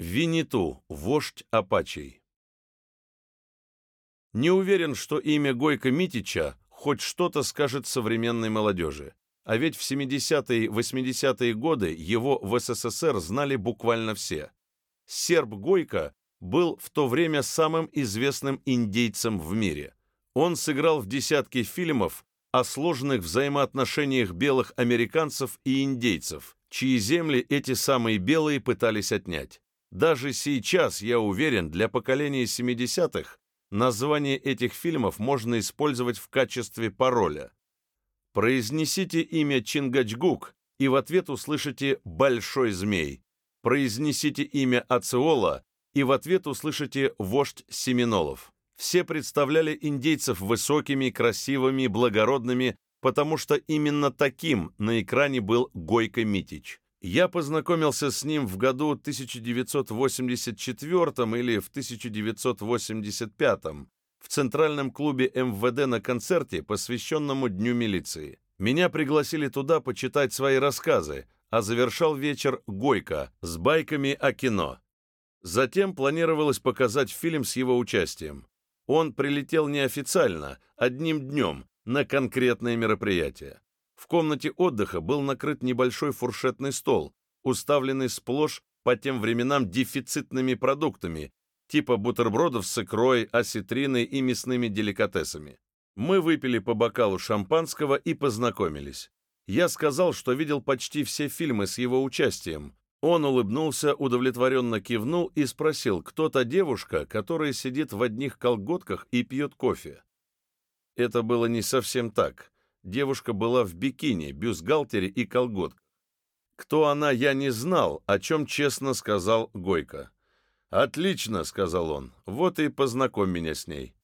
Виниту, вождь апачей. Не уверен, что имя Гойко Митича хоть что-то скажет современной молодежи. А ведь в 70-е 80-е годы его в СССР знали буквально все. Серб Гойко был в то время самым известным индейцем в мире. Он сыграл в десятке фильмов о сложных взаимоотношениях белых американцев и индейцев, чьи земли эти самые белые пытались отнять. Даже сейчас, я уверен, для поколения 70-х название этих фильмов можно использовать в качестве пароля. Произнесите имя Чингачгук, и в ответ услышите «Большой змей». Произнесите имя Ациола, и в ответ услышите «Вождь Семенолов». Все представляли индейцев высокими, красивыми, благородными, потому что именно таким на экране был Гойко Митич. Я познакомился с ним в году 1984 или в 1985 в Центральном клубе МВД на концерте, посвященному Дню милиции. Меня пригласили туда почитать свои рассказы, а завершал вечер Гойко с байками о кино. Затем планировалось показать фильм с его участием. Он прилетел неофициально, одним днем, на конкретное мероприятие. В комнате отдыха был накрыт небольшой фуршетный стол, уставленный сплошь по тем временам дефицитными продуктами, типа бутербродов с икрой, осетриной и мясными деликатесами. Мы выпили по бокалу шампанского и познакомились. Я сказал, что видел почти все фильмы с его участием. Он улыбнулся, удовлетворенно кивнул и спросил, кто та девушка, которая сидит в одних колготках и пьет кофе. Это было не совсем так. Девушка была в бикини, бюстгальтере и колготках. Кто она, я не знал, о чем честно сказал Гойко. «Отлично», — сказал он, — «вот и познакомь меня с ней».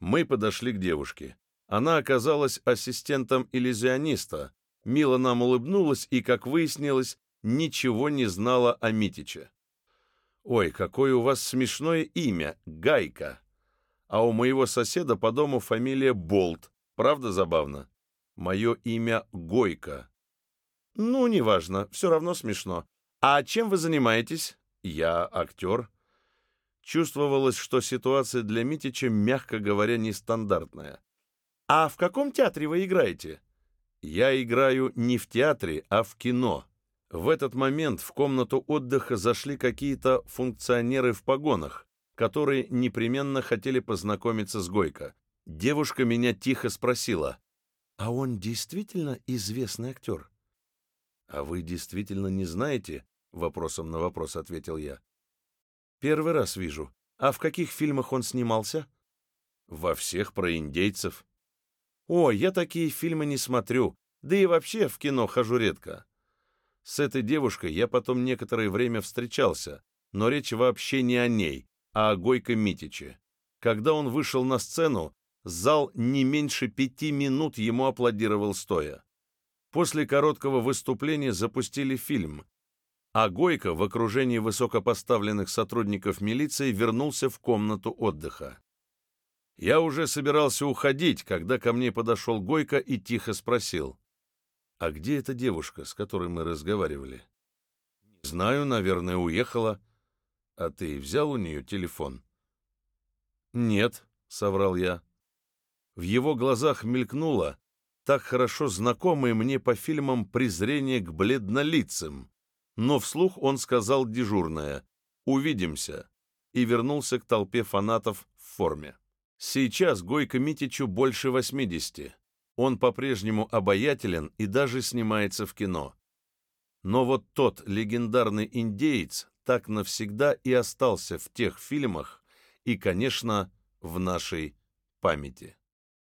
Мы подошли к девушке. Она оказалась ассистентом иллюзиониста, мило нам улыбнулась и, как выяснилось, ничего не знала о Митиче. «Ой, какое у вас смешное имя, Гайка!» А у моего соседа по дому фамилия Болт. Правда забавно? Мое имя Гойко. Ну, неважно, все равно смешно. А чем вы занимаетесь? Я актер. Чувствовалось, что ситуация для Митича, мягко говоря, нестандартная. А в каком театре вы играете? Я играю не в театре, а в кино. В этот момент в комнату отдыха зашли какие-то функционеры в погонах, которые непременно хотели познакомиться с Гойко. Девушка меня тихо спросила, «А он действительно известный актер?» «А вы действительно не знаете?» — вопросом на вопрос ответил я. «Первый раз вижу. А в каких фильмах он снимался?» «Во всех про индейцев». «О, я такие фильмы не смотрю, да и вообще в кино хожу редко». С этой девушкой я потом некоторое время встречался, но речь вообще не о ней, а о Гойко Митиче. Когда он вышел на сцену, Зал не меньше пяти минут ему аплодировал стоя. После короткого выступления запустили фильм, а Гойко в окружении высокопоставленных сотрудников милиции вернулся в комнату отдыха. Я уже собирался уходить, когда ко мне подошел Гойко и тихо спросил, «А где эта девушка, с которой мы разговаривали?» «Не знаю, наверное, уехала. А ты взял у нее телефон?» «Нет», — соврал я. В его глазах мелькнуло так хорошо знакомое мне по фильмам презрение к бледнолицым. Но вслух он сказал дежурное «Увидимся» и вернулся к толпе фанатов в форме. Сейчас Гойко Митичу больше 80. Он по-прежнему обаятелен и даже снимается в кино. Но вот тот легендарный индеец так навсегда и остался в тех фильмах и, конечно, в нашей памяти.